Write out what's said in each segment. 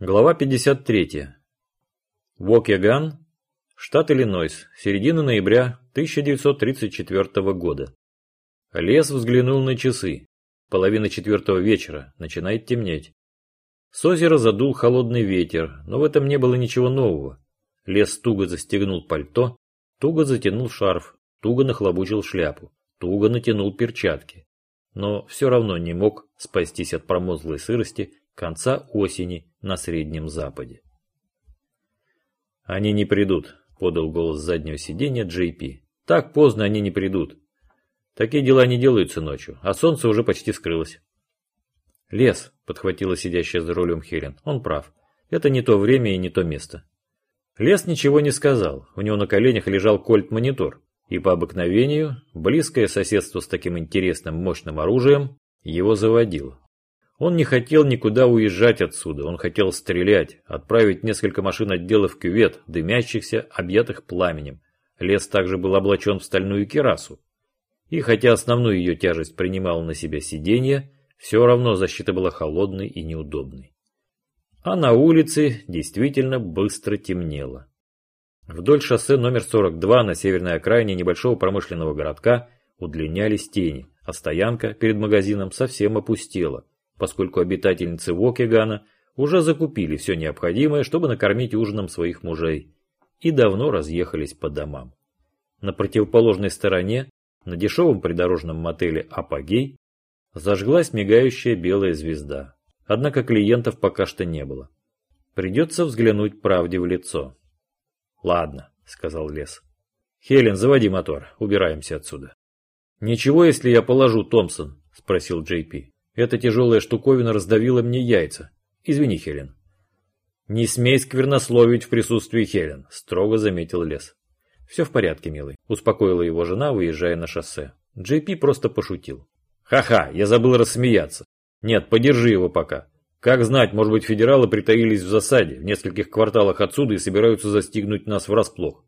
Глава 53. Вокеган, штат Иллинойс, середина ноября 1934 года. Лес взглянул на часы. Половина четвертого вечера, начинает темнеть. С озера задул холодный ветер, но в этом не было ничего нового. Лес туго застегнул пальто, туго затянул шарф, туго нахлобучил шляпу, туго натянул перчатки. Но все равно не мог спастись от промозглой сырости конца осени на Среднем Западе. «Они не придут», — подал голос с заднего сиденья Джей Пи. «Так поздно они не придут. Такие дела не делаются ночью, а солнце уже почти скрылось». «Лес», — подхватила сидящая за рулем Хелен. «Он прав. Это не то время и не то место». Лес ничего не сказал. У него на коленях лежал кольт-монитор. И по обыкновению, близкое соседство с таким интересным мощным оружием его заводило. Он не хотел никуда уезжать отсюда, он хотел стрелять, отправить несколько машин отдела в кювет, дымящихся, объятых пламенем. Лес также был облачен в стальную керасу. И хотя основную ее тяжесть принимал на себя сиденье, все равно защита была холодной и неудобной. А на улице действительно быстро темнело. Вдоль шоссе номер 42 на северной окраине небольшого промышленного городка удлинялись тени, а стоянка перед магазином совсем опустела поскольку обитательницы Вокегана уже закупили все необходимое, чтобы накормить ужином своих мужей, и давно разъехались по домам. На противоположной стороне, на дешевом придорожном мотеле «Апогей», зажглась мигающая белая звезда. Однако клиентов пока что не было. Придется взглянуть правде в лицо. «Ладно», — сказал Лес. «Хелен, заводи мотор, убираемся отсюда». «Ничего, если я положу, Томпсон?» — спросил Джей Пи. Эта тяжелая штуковина раздавила мне яйца. Извини, Хелен. Не смей сквернословить в присутствии Хелен, строго заметил Лес. Все в порядке, милый, успокоила его жена, выезжая на шоссе. Джей Пи просто пошутил. Ха-ха, я забыл рассмеяться. Нет, подержи его пока. Как знать, может быть, федералы притаились в засаде в нескольких кварталах отсюда и собираются застигнуть нас врасплох.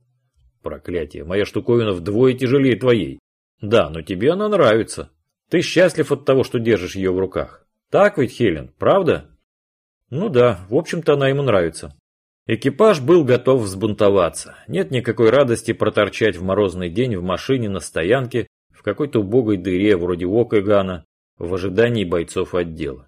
Проклятие, моя штуковина вдвое тяжелее твоей. Да, но тебе она нравится. Ты счастлив от того, что держишь ее в руках. Так ведь, Хелен, правда? Ну да, в общем-то она ему нравится. Экипаж был готов взбунтоваться. Нет никакой радости проторчать в морозный день в машине на стоянке в какой-то убогой дыре вроде Окэгана в ожидании бойцов отдела.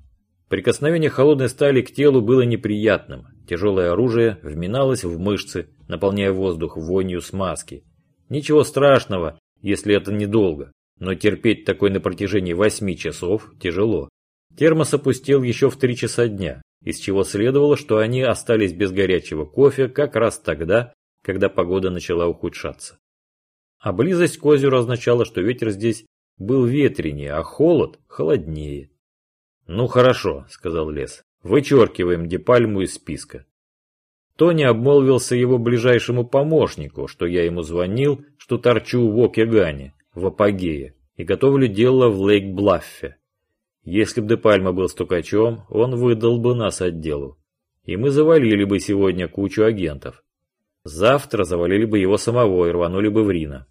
Прикосновение холодной стали к телу было неприятным. Тяжелое оружие вминалось в мышцы, наполняя воздух вонью смазки. Ничего страшного, если это недолго но терпеть такой на протяжении восьми часов тяжело. Термос опустил еще в три часа дня, из чего следовало, что они остались без горячего кофе как раз тогда, когда погода начала ухудшаться. А близость к озеру означала, что ветер здесь был ветренее, а холод холоднее. «Ну хорошо», — сказал Лес, — «вычеркиваем Депальму из списка». Тони обмолвился его ближайшему помощнику, что я ему звонил, что торчу в Окегане, в апогее и готовлю дело в Лейк-Блаффе. Если б Депальма был стукачом, он выдал бы нас отделу. И мы завалили бы сегодня кучу агентов. Завтра завалили бы его самого и рванули бы в Рино.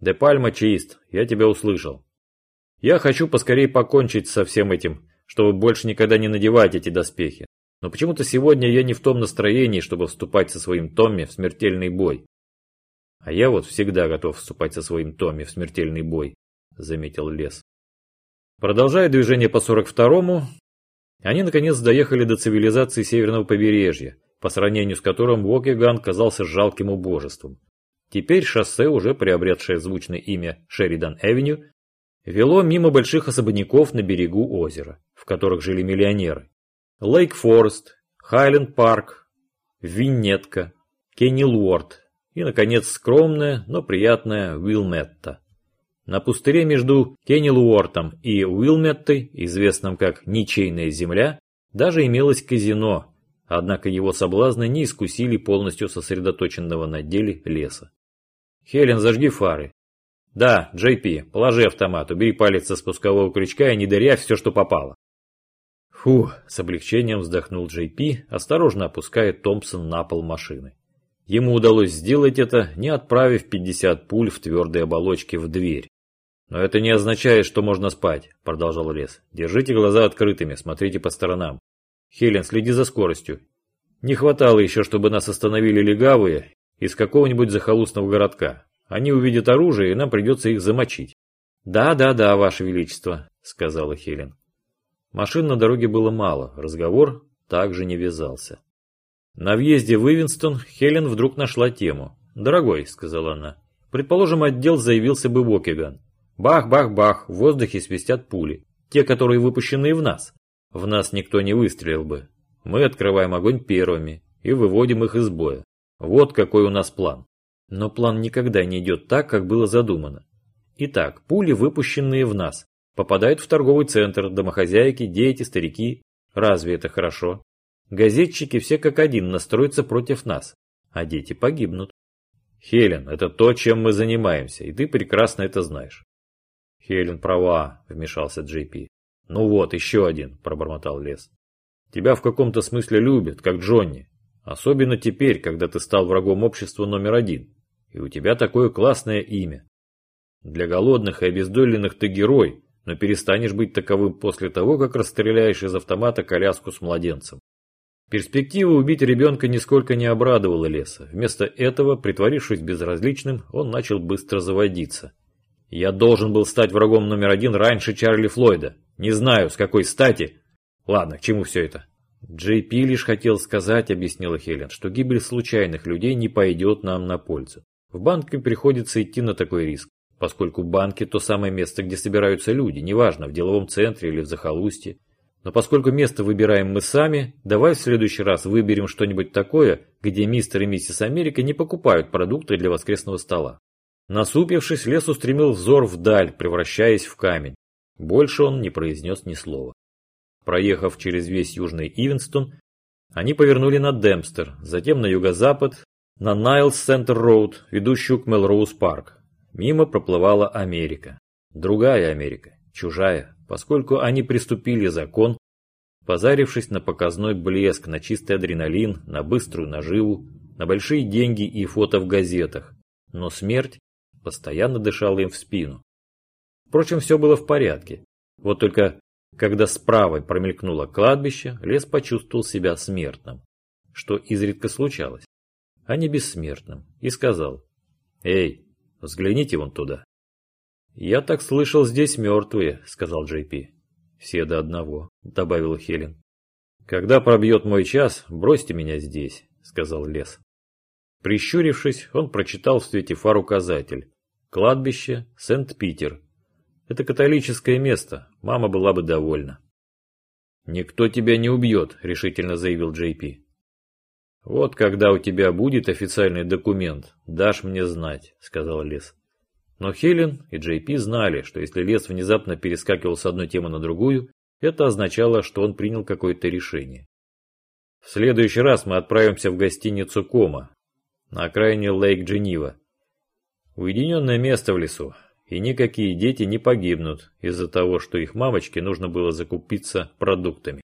Депальма чист, я тебя услышал. Я хочу поскорее покончить со всем этим, чтобы больше никогда не надевать эти доспехи. Но почему-то сегодня я не в том настроении, чтобы вступать со своим Томми в смертельный бой. А я вот всегда готов вступать со своим Томми в смертельный бой, заметил Лес. Продолжая движение по 42-му, они наконец доехали до цивилизации северного побережья, по сравнению с которым Вокиган казался жалким убожеством. Теперь шоссе, уже приобретшее звучное имя Шеридан-Эвеню, вело мимо больших особняков на берегу озера, в которых жили миллионеры. Лейк-Форест, Хайленд-Парк, Виннетка, Кеннилуорт и, наконец, скромная, но приятная Уилметта. На пустыре между Кеннилуортом и Уилметтой, известном как «Ничейная земля», даже имелось казино, однако его соблазны не искусили полностью сосредоточенного на деле Леса. «Хелен, зажги фары». «Да, Джей Пи, положи автомат, убери палец со спускового крючка и не дырявь все, что попало». Фу, с облегчением вздохнул Джей Пи, осторожно опуская Томпсон на пол машины. Ему удалось сделать это, не отправив 50 пуль в твердой оболочке в дверь. «Но это не означает, что можно спать», – продолжал Лес. «Держите глаза открытыми, смотрите по сторонам. Хелен, следи за скоростью. Не хватало еще, чтобы нас остановили легавые из какого-нибудь захолустного городка. Они увидят оружие, и нам придется их замочить. «Да, да, да, Ваше Величество», — сказала Хелен. Машин на дороге было мало, разговор также не вязался. На въезде в Ивинстон Хелен вдруг нашла тему. «Дорогой», — сказала она, — «предположим, отдел заявился бы в Окиган. Бах-бах-бах, в воздухе свистят пули. Те, которые выпущены в нас. В нас никто не выстрелил бы. Мы открываем огонь первыми и выводим их из боя. Вот какой у нас план. Но план никогда не идет так, как было задумано. Итак, пули, выпущенные в нас, попадают в торговый центр, домохозяйки, дети, старики. Разве это хорошо? Газетчики все как один настроятся против нас, а дети погибнут. Хелен, это то, чем мы занимаемся, и ты прекрасно это знаешь. Хелен права, вмешался Джей Пи. Ну вот, еще один, пробормотал Лес. Тебя в каком-то смысле любят, как Джонни. Особенно теперь, когда ты стал врагом общества номер один. И у тебя такое классное имя. Для голодных и обездоленных ты герой, но перестанешь быть таковым после того, как расстреляешь из автомата коляску с младенцем. Перспектива убить ребенка нисколько не обрадовала Леса. Вместо этого, притворившись безразличным, он начал быстро заводиться. «Я должен был стать врагом номер один раньше Чарли Флойда. Не знаю, с какой стати. Ладно, к чему все это?» Джей Пи лишь хотел сказать, объяснила Хелен, что гибель случайных людей не пойдет нам на пользу. В банке приходится идти на такой риск поскольку банки – то самое место, где собираются люди, неважно, в деловом центре или в захолустье. Но поскольку место выбираем мы сами, давай в следующий раз выберем что-нибудь такое, где мистер и миссис Америка не покупают продукты для воскресного стола. Насупившись, лес устремил взор вдаль, превращаясь в камень. Больше он не произнес ни слова. Проехав через весь южный Ивенстон, они повернули на Демпстер, затем на юго-запад, на Найлс Центр Роуд, ведущую к Мелроуз Парк. Мимо проплывала Америка. Другая Америка, чужая, поскольку они приступили закон, позарившись на показной блеск, на чистый адреналин, на быструю наживу, на большие деньги и фото в газетах. Но смерть постоянно дышала им в спину. Впрочем, все было в порядке. Вот только, когда справа промелькнуло кладбище, лес почувствовал себя смертным, что изредка случалось, а не бессмертным, и сказал, «Эй, Взгляните вон туда. Я так слышал, здесь мертвые, сказал Джей Пи. Все до одного, добавила Хелен. Когда пробьет мой час, бросьте меня здесь, сказал Лес. Прищурившись, он прочитал в свете фар указатель. Кладбище Сент-Питер. Это католическое место, мама была бы довольна. «Никто тебя не убьет», — решительно заявил Джей Пи. «Вот когда у тебя будет официальный документ, дашь мне знать», — сказал Лес. Но Хелен и Джей Пи знали, что если Лес внезапно перескакивал с одной темы на другую, это означало, что он принял какое-то решение. «В следующий раз мы отправимся в гостиницу Кома, на окраине Лейк-Дженива. Уединенное место в лесу, и никакие дети не погибнут из-за того, что их мамочке нужно было закупиться продуктами.